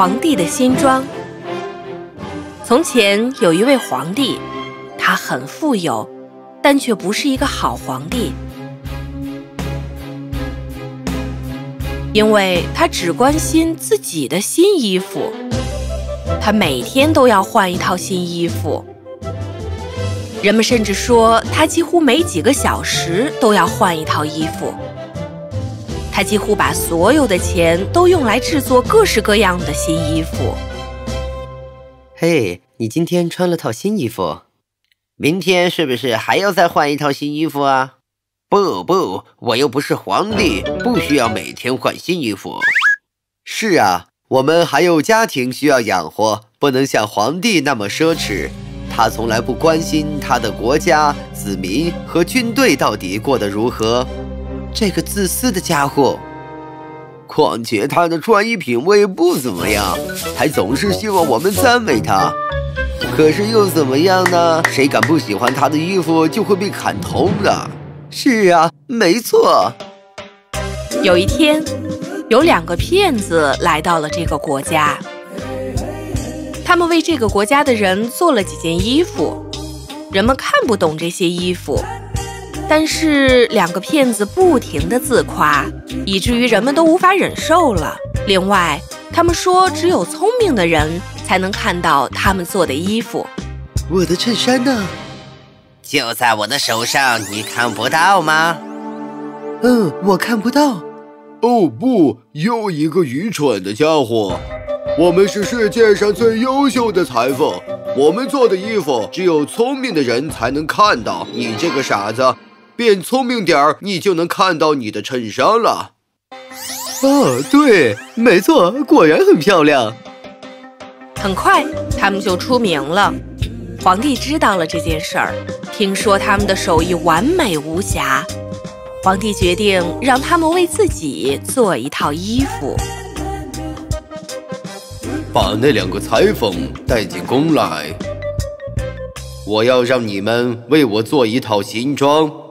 皇帝的新装。从前有一位皇帝，他很富有，但却不是一个好皇帝，因为他只关心自己的新衣服。他每天都要换一套新衣服，人们甚至说他几乎每几个小时都要换一套衣服。他几乎把所有的钱都用来制作各式各样的新衣服。嘿，你今天穿了套新衣服，明天是不是还要再换一套新衣服啊？不不，我又不是皇帝，不需要每天换新衣服。是啊，我们还有家庭需要养活，不能像皇帝那么奢侈。他从来不关心他的国家、子民和军队到底过得如何。这个自私的家伙，况且他的穿衣品味不怎么样，还总是希望我们赞美他。可是又怎么样呢？谁敢不喜欢他的衣服，就会被砍头的。是啊，没错。有一天，有两个骗子来到了这个国家，他们为这个国家的人做了几件衣服，人们看不懂这些衣服。但是两个骗子不停的自夸，以至于人们都无法忍受了。另外，他们说只有聪明的人才能看到他们做的衣服。我的衬衫呢？就在我的手上，你看不到吗？嗯，我看不到。哦不，又一个愚蠢的家伙！我们是世界上最优秀的裁缝，我们做的衣服只有聪明的人才能看到。你这个傻子！变聪明点儿，你就能看到你的衬衫了。哦，对，没错，果然很漂亮。很快，他们就出名了。皇帝知道了这件事儿，听说他们的手艺完美无瑕，皇帝决定让他们为自己做一套衣服。把那两个裁缝带进宫来，我要让你们为我做一套新装。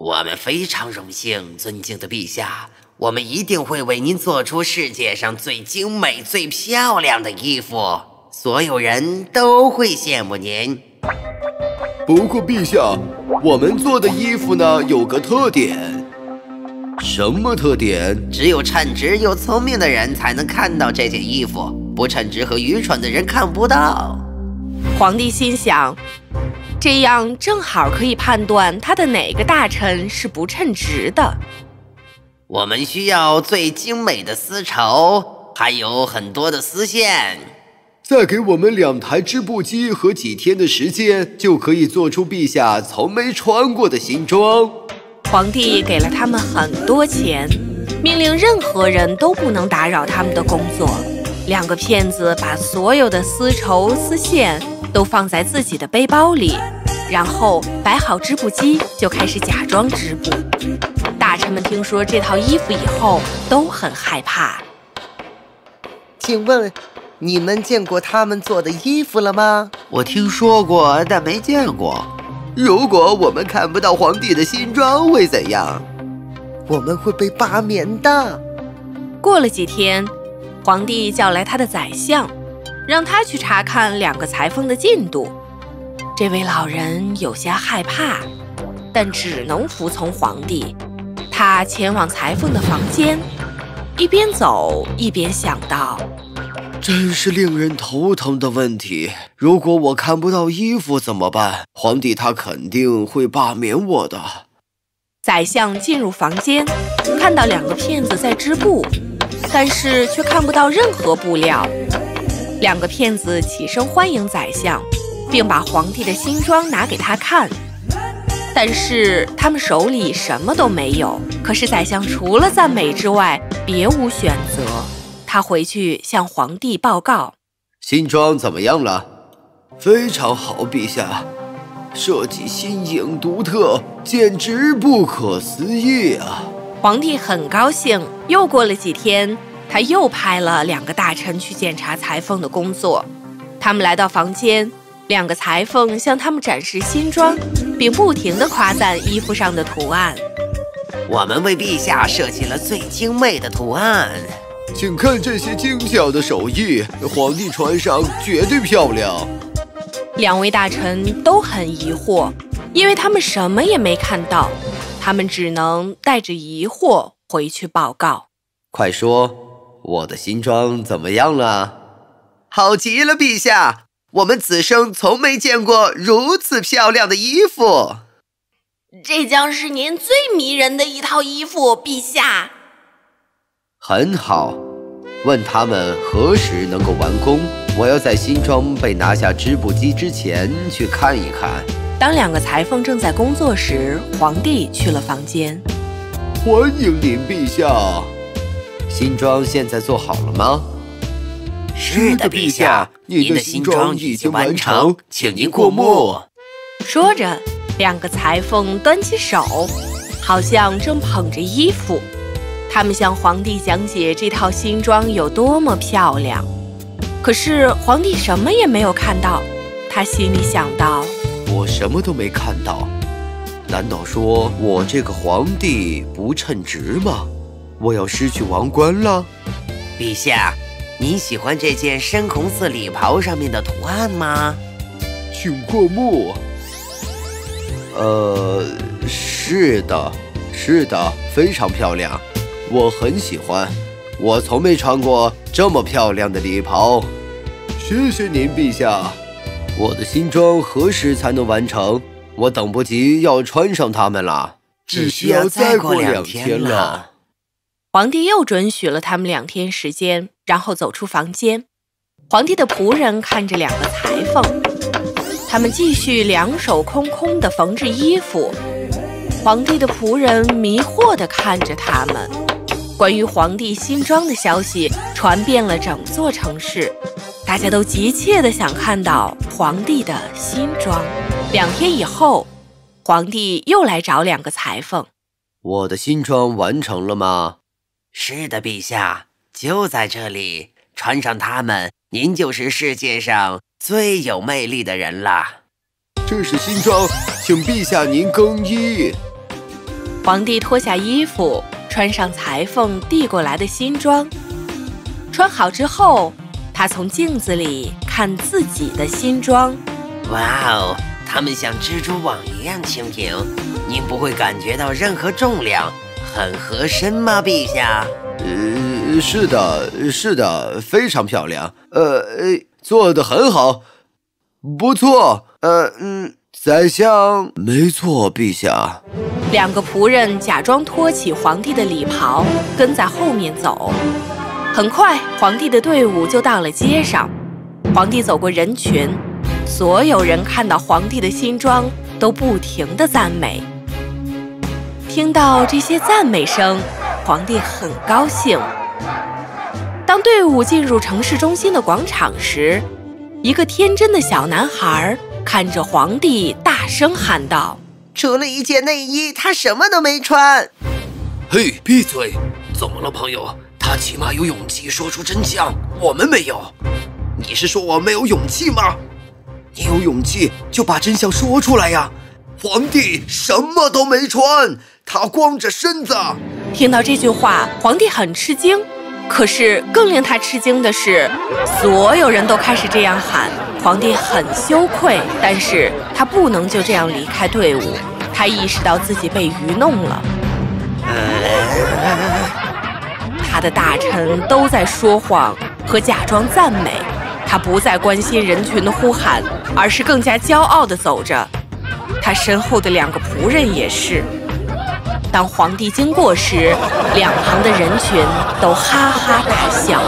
我们非常荣幸，尊敬的陛下，我们一定会为您做出世界上最精美、最漂亮的衣服，所有人都会羡慕您。不过，陛下，我们做的衣服呢，有个特点。什么特点？只有称职又聪明的人才能看到这件衣服，不称职和愚蠢的人看不到。皇帝心想。这样正好可以判断他的哪个大臣是不称职的。我们需要最精美的丝绸，还有很多的丝线。再给我们两台织布机和几天的时间，就可以做出陛下从没穿过的新装。皇帝给了他们很多钱，命令任何人都不能打扰他们的工作。两个骗子把所有的丝绸、丝线。都放在自己的背包里，然后摆好织布机，就开始假装织布。大臣们听说这套衣服以后，都很害怕。请问，你们见过他们做的衣服了吗？我听说过，但没见过。如果我们看不到皇帝的新装，会怎样？我们会被罢免的。过了几天，皇帝叫来他的宰相。让他去查看两个裁缝的进度。这位老人有些害怕，但只能服从皇帝。他前往裁缝的房间，一边走一边想到：真是令人头疼的问题。如果我看不到衣服怎么办？皇帝他肯定会罢免我的。宰相进入房间，看到两个骗子在织布，但是却看不到任何布料。两个骗子起身欢迎宰相，并把皇帝的新装拿给他看，但是他们手里什么都没有。可是宰相除了赞美之外，别无选择。他回去向皇帝报告：新装怎么样了？非常好，陛下，设计新颖独特，简直不可思议啊！皇帝很高兴。又过了几天。他又派了两个大臣去检查裁缝的工作。他们来到房间，两个裁缝向他们展示新装，并不停地夸赞衣服上的图案。我们为陛下设计了最精美的图案。请看这些精巧的手艺，皇帝穿上绝对漂亮。两位大臣都很疑惑，因为他们什么也没看到，他们只能带着疑惑回去报告。快说，我的新装怎么样了？好极了，陛下！我们此生从没见过如此漂亮的衣服。这将是您最迷人的一套衣服，陛下。很好，问他们何时能够完工？我要在新装被拿下织布机之前去看一看。当两个裁缝正在工作时，皇帝去了房间。欢迎您，陛下。新装现在做好了吗？是的，陛下，您的新装已经完成，请您过目。说着，两个裁缝端起手，好像正捧着衣服。他们向皇帝讲解这套新装有多么漂亮，可是皇帝什么也没有看到。他心里想到：“我什么都没看到，难道说我这个皇帝不称职吗？我要失去王冠了？”陛下，您喜欢这件深红色礼袍上面的图案吗？请过目。呃，是的，是的，非常漂亮。我很喜欢，我从没穿过这么漂亮的礼袍。谢谢您，陛下。我的新装何时才能完成？我等不及要穿上它们了。只需要再过两天了。皇帝又准许了他们两天时间，然后走出房间。皇帝的仆人看着两个裁缝，他们继续两手空空地缝制衣服。皇帝的仆人迷惑地看着他们。关于皇帝新装的消息传遍了整座城市，大家都急切地想看到皇帝的新装。两天以后，皇帝又来找两个裁缝：“我的新装完成了吗？”“是的，陛下，就在这里。穿上它们，您就是世界上最有魅力的人了。”“这是新装，请陛下您更衣。”皇帝脱下衣服。穿上裁缝递过来的新装，穿好之后，他从镜子里看自己的新装。哇哦，它们像蜘蛛网一样轻盈，您不会感觉到任何重量，很合身吗，陛下？呃，是的，是的，非常漂亮。呃，做的很好，不错。呃，嗯。宰相，没错，陛下。两个仆人假装托起皇帝的礼袍，跟在后面走。很快，皇帝的队伍就到了街上。皇帝走过人群，所有人看到皇帝的新装，都不停地赞美。听到这些赞美声，皇帝很高兴。当队伍进入城市中心的广场时，一个天真的小男孩。看着皇帝，大声喊道：“除了一件内衣，他什么都没穿。”“嘿，闭嘴！怎么了，朋友？他起码有勇气说出真相，我们没有。你是说我没有勇气吗？你有勇气就把真相说出来呀！皇帝什么都没穿，他光着身子。”听到这句话，皇帝很吃惊。可是更令他吃惊的是，所有人都开始这样喊，皇帝很羞愧，但是他不能就这样离开队伍。他意识到自己被愚弄了。他的大臣都在说谎和假装赞美，他不再关心人群的呼喊，而是更加骄傲地走着。他身后的两个仆人也是。当皇帝经过时，两旁的人群都哈哈大笑。